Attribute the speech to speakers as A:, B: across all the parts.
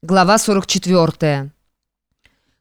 A: Глава 44.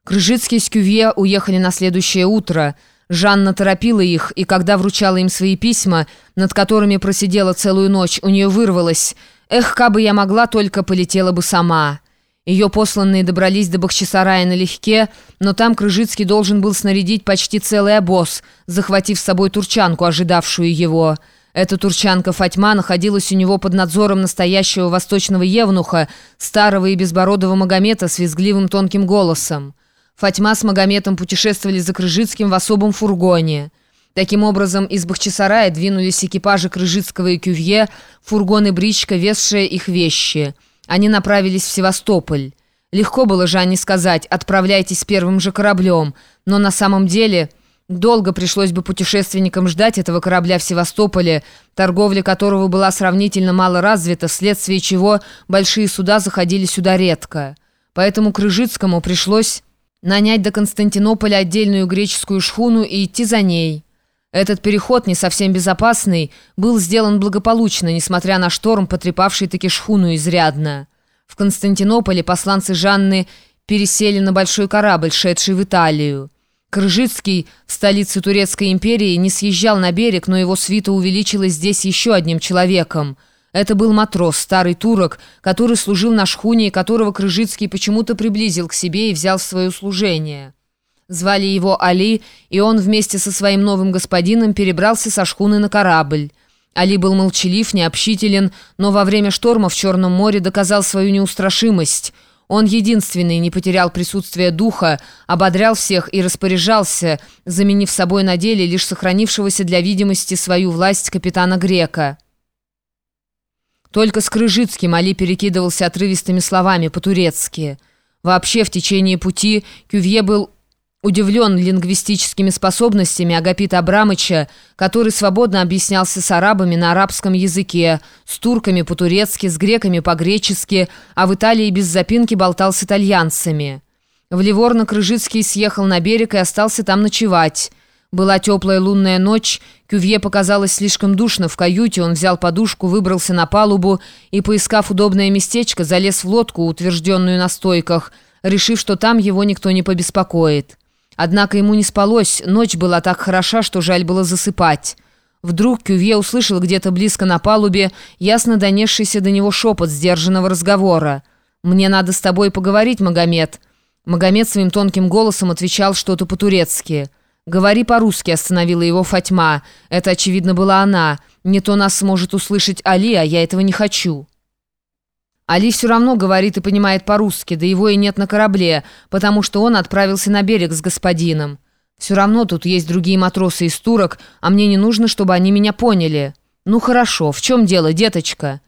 A: Крыжицкий с Кювье уехали на следующее утро. Жанна торопила их, и когда вручала им свои письма, над которыми просидела целую ночь, у нее вырвалось «Эх, кабы я могла, только полетела бы сама». Ее посланные добрались до Бахчисарая налегке, но там Крыжицкий должен был снарядить почти целый обоз, захватив с собой турчанку, ожидавшую его. Эта турчанка Фатьма находилась у него под надзором настоящего восточного евнуха, старого и безбородого Магомета с визгливым тонким голосом. Фатьма с Магометом путешествовали за Крыжицким в особом фургоне. Таким образом, из Бахчисарая двинулись экипажи Крыжицкого и Кювье, фургон и бричка, везшие их вещи. Они направились в Севастополь. Легко было Жанне сказать «отправляйтесь первым же кораблем», но на самом деле... Долго пришлось бы путешественникам ждать этого корабля в Севастополе, торговля которого была сравнительно мало развита, вследствие чего большие суда заходили сюда редко. Поэтому Крыжицкому пришлось нанять до Константинополя отдельную греческую шхуну и идти за ней. Этот переход, не совсем безопасный, был сделан благополучно, несмотря на шторм, потрепавший таки шхуну изрядно. В Константинополе посланцы Жанны пересели на большой корабль, шедший в Италию. Крыжицкий в столице Турецкой империи не съезжал на берег, но его свита увеличилась здесь еще одним человеком. Это был матрос, старый турок, который служил на шхуне и которого Крыжицкий почему-то приблизил к себе и взял в свое служение. Звали его Али, и он вместе со своим новым господином перебрался со шхуны на корабль. Али был молчалив, необщителен, но во время шторма в Черном море доказал свою неустрашимость – он единственный не потерял присутствие духа, ободрял всех и распоряжался, заменив собой на деле лишь сохранившегося для видимости свою власть капитана Грека. Только с Крыжицким Али перекидывался отрывистыми словами по-турецки. Вообще в течение пути Кювье был Удивлен лингвистическими способностями Агапита Абрамыча, который свободно объяснялся с арабами на арабском языке, с турками по-турецки, с греками по-гречески, а в Италии без запинки болтал с итальянцами. В Ливорно Крыжицкий съехал на берег и остался там ночевать. Была теплая лунная ночь, Кювье показалось слишком душно в каюте, он взял подушку, выбрался на палубу и, поискав удобное местечко, залез в лодку, утвержденную на стойках, решив, что там его никто не побеспокоит. Однако ему не спалось, ночь была так хороша, что жаль было засыпать. Вдруг Кювье услышал где-то близко на палубе ясно донесшийся до него шепот сдержанного разговора. «Мне надо с тобой поговорить, Магомед». Магомед своим тонким голосом отвечал что-то по-турецки. «Говори по-русски», — остановила его Фатьма. Это, очевидно, была она. «Не то нас сможет услышать Али, а я этого не хочу». Али все равно говорит и понимает по-русски, да его и нет на корабле, потому что он отправился на берег с господином. Все равно тут есть другие матросы из турок, а мне не нужно, чтобы они меня поняли. Ну хорошо, в чем дело, деточка?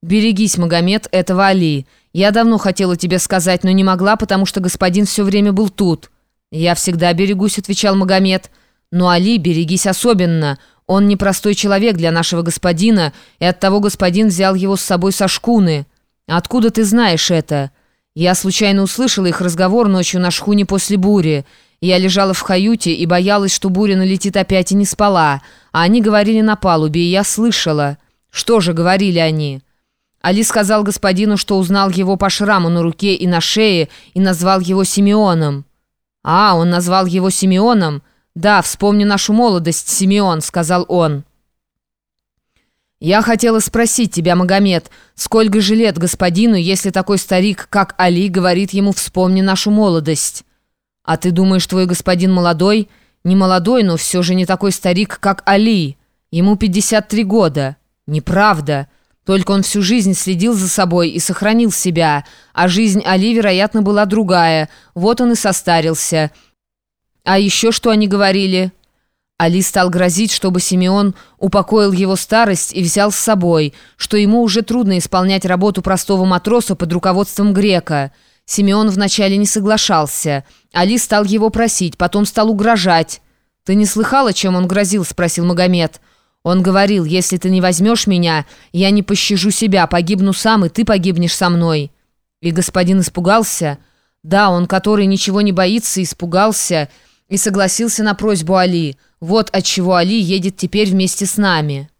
A: Берегись, Магомед, этого Али. Я давно хотела тебе сказать, но не могла, потому что господин все время был тут. Я всегда берегусь, отвечал Магомед. Но Али, берегись особенно. Он непростой человек для нашего господина, и оттого господин взял его с собой со шкуны. «Откуда ты знаешь это?» «Я случайно услышала их разговор ночью на шхуне после бури. Я лежала в каюте и боялась, что буря налетит опять и не спала. А они говорили на палубе, и я слышала. Что же говорили они?» Али сказал господину, что узнал его по шраму на руке и на шее и назвал его Симеоном. «А, он назвал его Симеоном?» «Да, вспомни нашу молодость, Симеон», — сказал он. «Я хотела спросить тебя, Магомед, сколько же лет господину, если такой старик, как Али, говорит ему «вспомни нашу молодость»?» «А ты думаешь, твой господин молодой?» «Не молодой, но все же не такой старик, как Али. Ему 53 года». «Неправда. Только он всю жизнь следил за собой и сохранил себя, а жизнь Али, вероятно, была другая. Вот он и состарился». «А еще что они говорили?» Али стал грозить, чтобы Симеон упокоил его старость и взял с собой, что ему уже трудно исполнять работу простого матроса под руководством грека. Симеон вначале не соглашался. Али стал его просить, потом стал угрожать. «Ты не слыхала, чем он грозил?» – спросил Магомед. Он говорил, «Если ты не возьмешь меня, я не пощажу себя, погибну сам, и ты погибнешь со мной». И господин испугался. Да, он, который ничего не боится, испугался – и согласился на просьбу Али. Вот отчего Али едет теперь вместе с нами.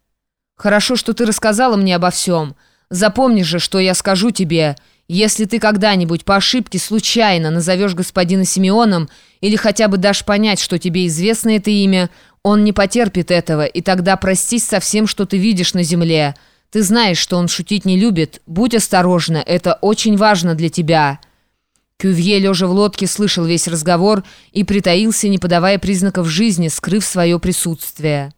A: Хорошо, что ты рассказала мне обо всем. Запомни же, что я скажу тебе. Если ты когда-нибудь по ошибке случайно назовешь господина Симеоном или хотя бы дашь понять, что тебе известно это имя, он не потерпит этого, и тогда простись со всем, что ты видишь на земле. Ты знаешь, что он шутить не любит. Будь осторожна, это очень важно для тебя». Кювье, лежа в лодке, слышал весь разговор и притаился, не подавая признаков жизни, скрыв свое присутствие.